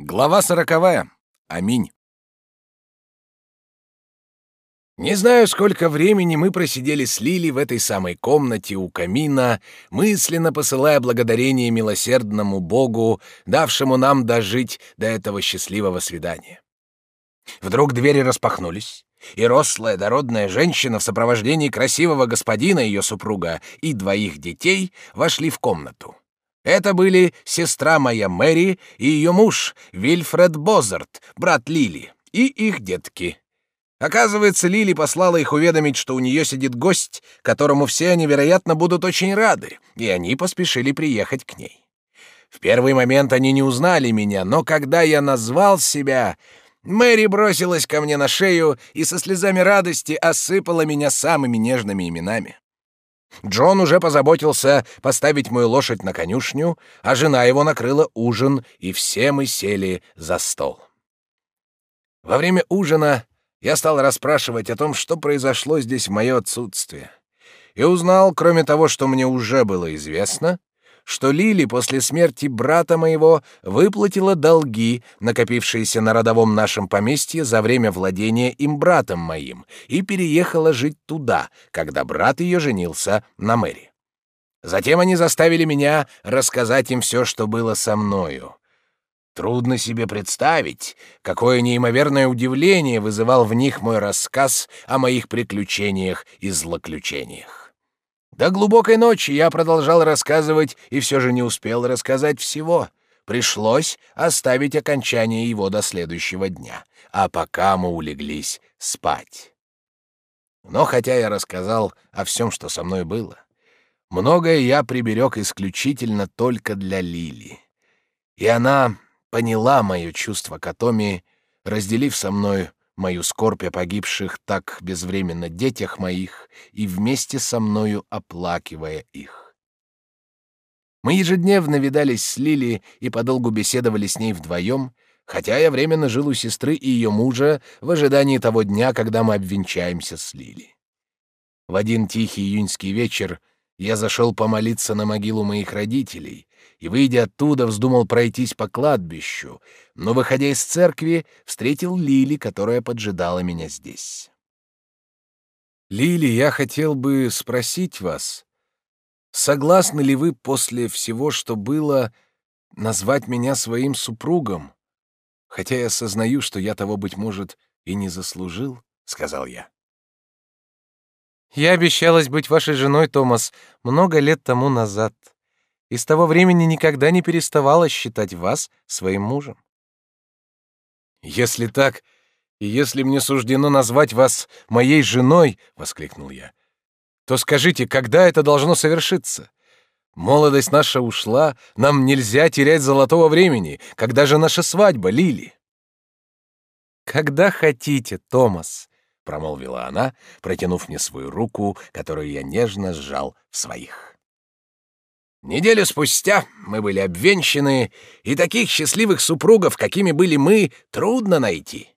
Глава сороковая. Аминь. Не знаю, сколько времени мы просидели с Лили в этой самой комнате у камина, мысленно посылая благодарение милосердному Богу, давшему нам дожить до этого счастливого свидания. Вдруг двери распахнулись, и рослая дородная женщина в сопровождении красивого господина, ее супруга, и двоих детей вошли в комнату. Это были сестра моя Мэри и ее муж Вильфред Бозарт, брат Лили, и их детки. Оказывается, Лили послала их уведомить, что у нее сидит гость, которому все они, вероятно, будут очень рады, и они поспешили приехать к ней. В первый момент они не узнали меня, но когда я назвал себя, Мэри бросилась ко мне на шею и со слезами радости осыпала меня самыми нежными именами. Джон уже позаботился поставить мою лошадь на конюшню, а жена его накрыла ужин, и все мы сели за стол. Во время ужина я стал расспрашивать о том, что произошло здесь в мое отсутствие, и узнал, кроме того, что мне уже было известно, что Лили после смерти брата моего выплатила долги, накопившиеся на родовом нашем поместье за время владения им братом моим, и переехала жить туда, когда брат ее женился на Мэри. Затем они заставили меня рассказать им все, что было со мною. Трудно себе представить, какое неимоверное удивление вызывал в них мой рассказ о моих приключениях и злоключениях. До глубокой ночи я продолжал рассказывать и все же не успел рассказать всего. Пришлось оставить окончание его до следующего дня, а пока мы улеглись спать. Но хотя я рассказал о всем, что со мной было, многое я приберег исключительно только для Лили. И она поняла мое чувство к Атоме, разделив со мной мою скорбь о погибших так безвременно детях моих и вместе со мною оплакивая их. Мы ежедневно видались с Лили и подолгу беседовали с ней вдвоем, хотя я временно жил у сестры и ее мужа в ожидании того дня, когда мы обвенчаемся с Лили. В один тихий июньский вечер я зашел помолиться на могилу моих родителей, и, выйдя оттуда, вздумал пройтись по кладбищу, но, выходя из церкви, встретил Лили, которая поджидала меня здесь. «Лили, я хотел бы спросить вас, согласны ли вы после всего, что было, назвать меня своим супругом, хотя я осознаю, что я того, быть может, и не заслужил?» — сказал я. «Я обещалась быть вашей женой, Томас, много лет тому назад», и с того времени никогда не переставала считать вас своим мужем. Если так, и если мне суждено назвать вас моей женой, воскликнул я, то скажите, когда это должно совершиться? Молодость наша ушла, нам нельзя терять золотого времени. Когда же наша свадьба, Лили? Когда хотите, Томас, промолвила она, протянув мне свою руку, которую я нежно сжал в своих. Неделю спустя мы были обвенчаны, и таких счастливых супругов, какими были мы, трудно найти.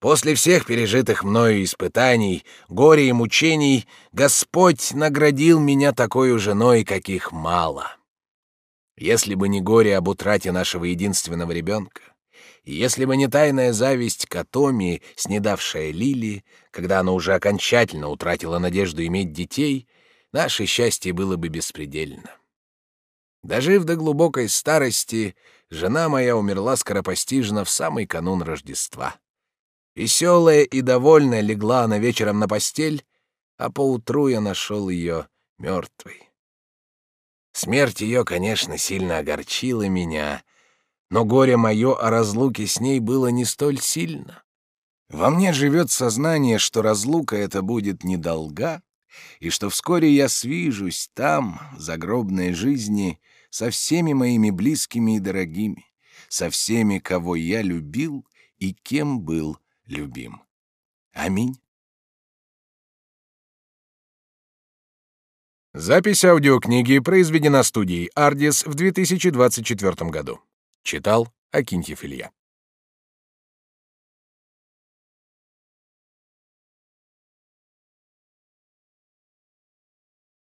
После всех пережитых мною испытаний, горя и мучений, Господь наградил меня такой женой, каких мало. Если бы не горе об утрате нашего единственного ребенка, если бы не тайная зависть к Атоме, снедавшая Лили, когда она уже окончательно утратила надежду иметь детей, наше счастье было бы беспредельно. Дожив до глубокой старости, жена моя умерла скоропостижно в самый канун Рождества. Веселая и довольная легла она вечером на постель, а поутру я нашел ее мертвой. Смерть ее, конечно, сильно огорчила меня, но горе мое о разлуке с ней было не столь сильно. Во мне живет сознание, что разлука эта будет недолга, и что вскоре я свижусь там, в загробной жизни, со всеми моими близкими и дорогими, со всеми, кого я любил и кем был любим. Аминь. Запись аудиокниги произведена студией «Ардис» в 2024 году. Читал Акинтьев Илья.